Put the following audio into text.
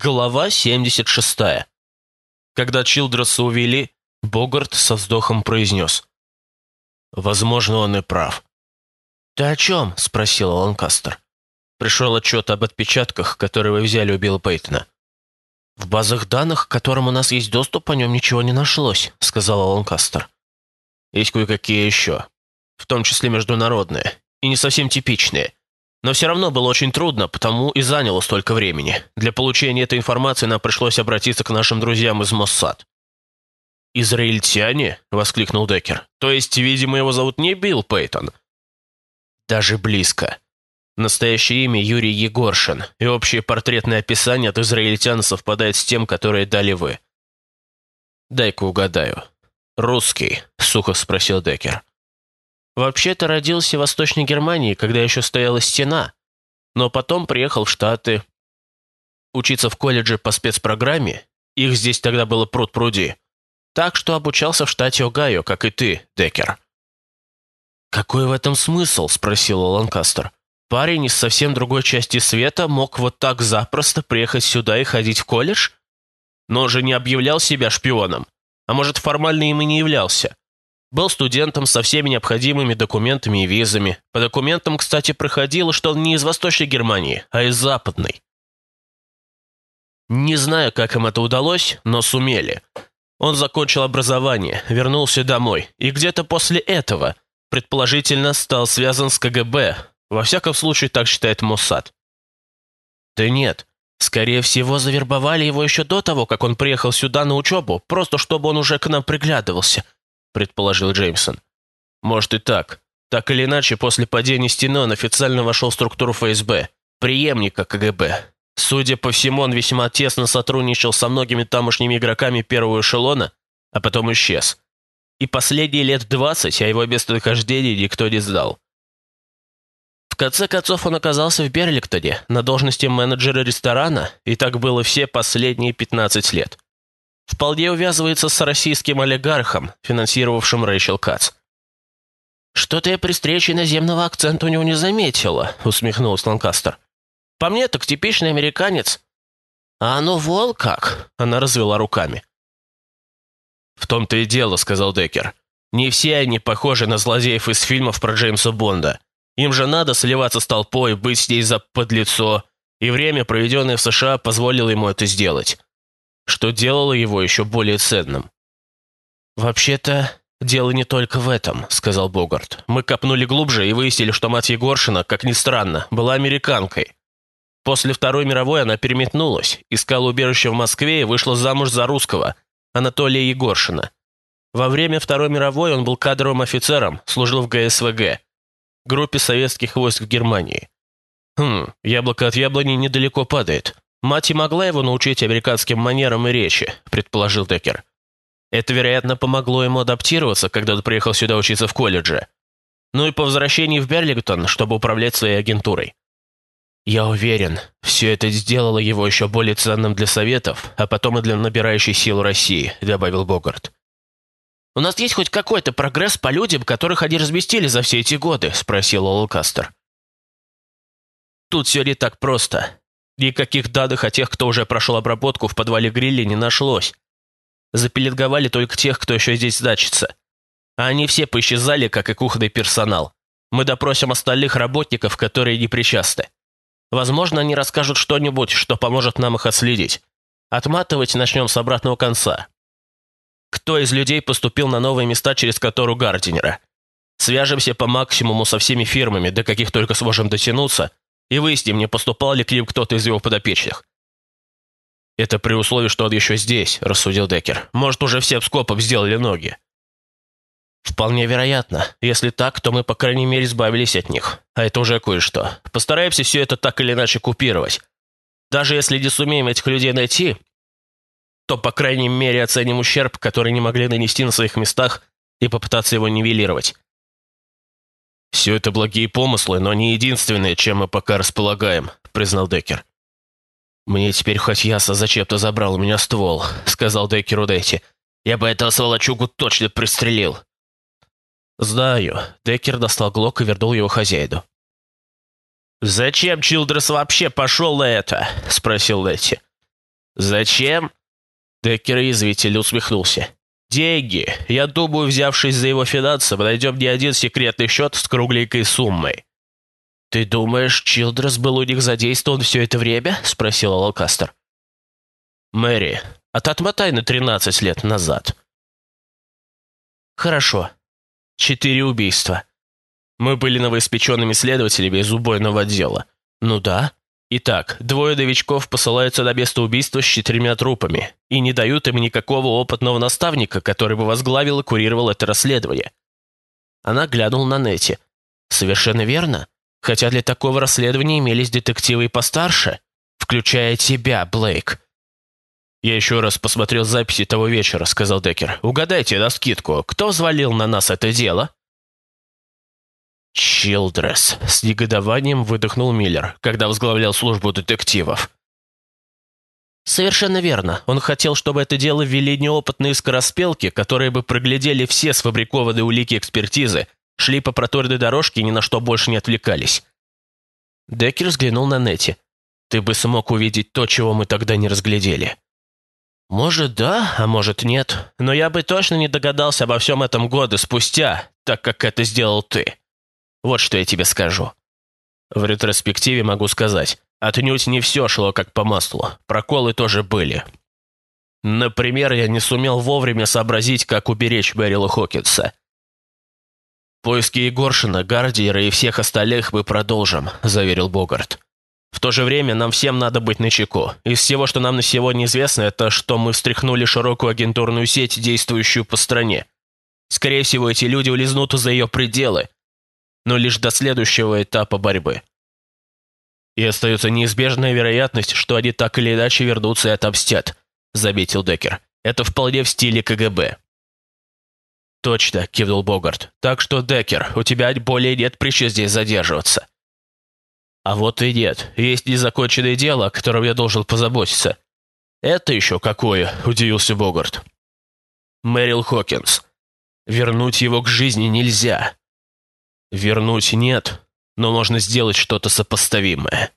Глава 76. Когда Чилдреса увели, Богарт со вздохом произнес. «Возможно, он и прав». «Ты о чем?» – спросил Ланкастер. Пришел отчет об отпечатках, которые вы взяли у Билла Пейтона. «В базах данных, к которым у нас есть доступ, о нем ничего не нашлось», – сказал Ланкастер. «Есть кое-какие еще, в том числе международные, и не совсем типичные. Но все равно было очень трудно, потому и заняло столько времени. Для получения этой информации нам пришлось обратиться к нашим друзьям из Моссад. «Израильтяне?» — воскликнул Деккер. «То есть, видимо, его зовут не Билл Пейтон?» «Даже близко. Настоящее имя Юрий Егоршин, и общее портретное описание от израильтян совпадает с тем, которое дали вы». «Дай-ка угадаю. Русский?» — сухо спросил Деккер. Вообще-то родился в Восточной Германии, когда еще стояла стена, но потом приехал в Штаты. Учиться в колледже по спецпрограмме, их здесь тогда было пруд-пруди. Так что обучался в штате Огайо, как и ты, Деккер. «Какой в этом смысл?» – спросил Ланкастер. «Парень из совсем другой части света мог вот так запросто приехать сюда и ходить в колледж? Но же не объявлял себя шпионом. А может, формально им и не являлся. Был студентом со всеми необходимыми документами и визами. По документам, кстати, проходило, что он не из Восточной Германии, а из Западной. Не знаю, как им это удалось, но сумели. Он закончил образование, вернулся домой, и где-то после этого, предположительно, стал связан с КГБ. Во всяком случае, так считает Моссад. Да нет, скорее всего, завербовали его еще до того, как он приехал сюда на учебу, просто чтобы он уже к нам приглядывался –— предположил Джеймсон. «Может и так. Так или иначе, после падения стены он официально вошел в структуру ФСБ, преемника КГБ. Судя по всему, он весьма тесно сотрудничал со многими тамошними игроками первого эшелона, а потом исчез. И последние лет двадцать о его местонахождении никто не знал. В конце концов, он оказался в Берликтоне на должности менеджера ресторана, и так было все последние пятнадцать лет вполне увязывается с российским олигархом, финансировавшим Рэйчел Кац. «Что-то я при встрече наземного акцента у него не заметила», — усмехнулся Ланкастер. «По мне так типичный американец». «А ну вол как!» — она развела руками. «В том-то и дело», — сказал Деккер. «Не все они похожи на злодеев из фильмов про Джеймса Бонда. Им же надо сливаться с толпой, быть с ней за подлецо, и время, проведенное в США, позволило ему это сделать что делало его еще более ценным. «Вообще-то, дело не только в этом», — сказал Богарт. «Мы копнули глубже и выяснили, что мать Егоршина, как ни странно, была американкой. После Второй мировой она переметнулась, искала убежище в Москве и вышла замуж за русского, Анатолия Егоршина. Во время Второй мировой он был кадровым офицером, служил в ГСВГ, группе советских войск в Германии. Хм, яблоко от яблони недалеко падает. Мать и могла его научить американским манерам и речи, предположил Деккер. Это, вероятно, помогло ему адаптироваться, когда он приехал сюда учиться в колледже. Ну и по возвращении в Берлингтон, чтобы управлять своей агентурой. Я уверен, все это сделало его еще более ценным для Советов, а потом и для набирающей силу России», — добавил Богарт. «У нас есть хоть какой-то прогресс по людям, которых они разместили за все эти годы?» — спросил Олкастер. «Тут все не так просто. Никаких данных о тех, кто уже прошел обработку в подвале грилли, не нашлось. Запелетговали только тех, кто еще здесь значится. А они все поисчезали, как и кухонный персонал. Мы допросим остальных работников, которые не причастны. Возможно, они расскажут что-нибудь, что поможет нам их отследить. Отматывать начнем с обратного конца. Кто из людей поступил на новые места через которую Гардинера? Свяжемся по максимуму со всеми фирмами, до каких только сможем дотянуться, и выясним, не поступал ли к ним кто-то из его подопечных. «Это при условии, что он еще здесь», – рассудил Деккер. «Может, уже все скопом сделали ноги». «Вполне вероятно. Если так, то мы, по крайней мере, избавились от них. А это уже кое-что. Постараемся все это так или иначе купировать. Даже если не сумеем этих людей найти, то, по крайней мере, оценим ущерб, который не могли нанести на своих местах, и попытаться его нивелировать. «Все это благие помыслы, но не единственное, чем мы пока располагаем», — признал Деккер. «Мне теперь хоть ясно, зачем ты забрал у меня ствол», — сказал Деккеру Дэти. «Я бы этого сволочугу точно пристрелил». «Знаю». Деккер достал глок и вернул его хозяину. «Зачем Чилдрес вообще пошел на это?» — спросил Летти. «Зачем?» Деккер язвительно усмехнулся. «Деньги. Я думаю, взявшись за его финансы, мы найдем не один секретный счет с кругленькой суммой». «Ты думаешь, Чилдрес был у них задействован все это время?» – спросил Локастер. «Мэри, а ты отмотай на тринадцать лет назад». «Хорошо. Четыре убийства. Мы были новоиспеченными следователями из убойного отдела. Ну да. Итак, двое новичков посылаются на место убийства с четырьмя трупами и не дают им никакого опытного наставника, который бы возглавил и курировал это расследование. Она глянула на Нетти. «Совершенно верно. Хотя для такого расследования имелись детективы и постарше, включая тебя, Блейк». «Я еще раз посмотрел записи того вечера», — сказал Деккер. «Угадайте на скидку, кто взвалил на нас это дело?» «Чилдрес», — с негодованием выдохнул Миллер, когда возглавлял службу детективов. Совершенно верно. Он хотел, чтобы это дело ввели неопытные скороспелки, которые бы проглядели все сфабрикованные улики экспертизы, шли по проторной дорожке и ни на что больше не отвлекались. Деккер взглянул на Нетти. «Ты бы смог увидеть то, чего мы тогда не разглядели». «Может, да, а может, нет. Но я бы точно не догадался обо всем этом годы спустя, так как это сделал ты. Вот что я тебе скажу. В ретроспективе могу сказать, отнюдь не все шло как по маслу. Проколы тоже были. Например, я не сумел вовремя сообразить, как уберечь Бэрила Хокинса. «Поиски Егоршина, Гардиера и всех остальных мы продолжим», – заверил Богарт. «В то же время нам всем надо быть начеку. Из всего, что нам на сегодня известно, это что мы встряхнули широкую агентурную сеть, действующую по стране. Скорее всего, эти люди улизнут за ее пределы, но лишь до следующего этапа борьбы. И остается неизбежная вероятность, что они так или иначе вернутся и отомстят, заметил Деккер. Это вполне в стиле КГБ. «Точно», — кивнул Богарт. «Так что, Деккер, у тебя более нет причин здесь задерживаться». «А вот и нет. Есть незаконченное дело, о котором я должен позаботиться». «Это еще какое?» — удивился Богарт. «Мэрил Хокинс. Вернуть его к жизни нельзя. Вернуть нет, но можно сделать что-то сопоставимое.